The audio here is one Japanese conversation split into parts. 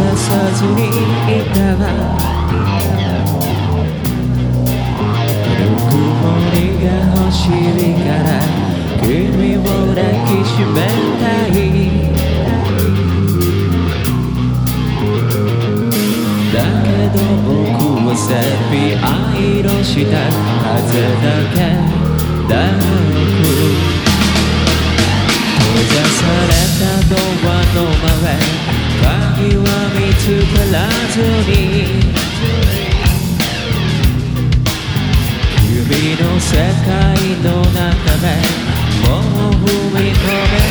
ささずにいたわ。ぬくもりが欲しいから君を抱きしめたい。だけど僕はセピア色した風だけ。だらずに指の世界の中でもう踏み込め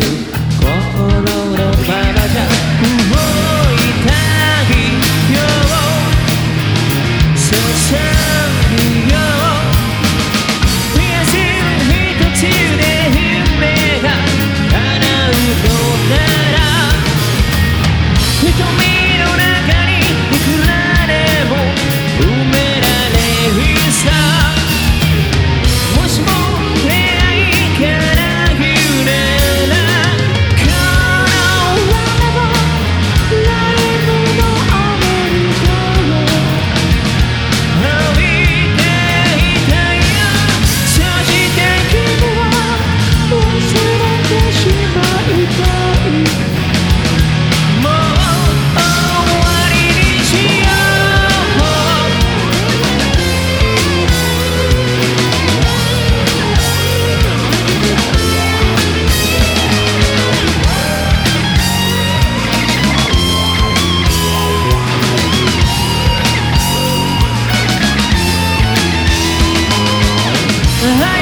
you. I